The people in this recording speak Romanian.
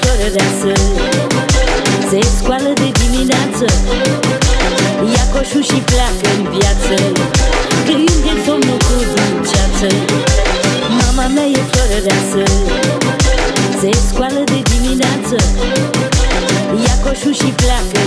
florăreasă Se scoală de dimineață. Ia coșul și pleacă în viață Când somnul cu dulceață. Mama mea e florăreasă Se scoală de dimineață. Ia coșul și pleacă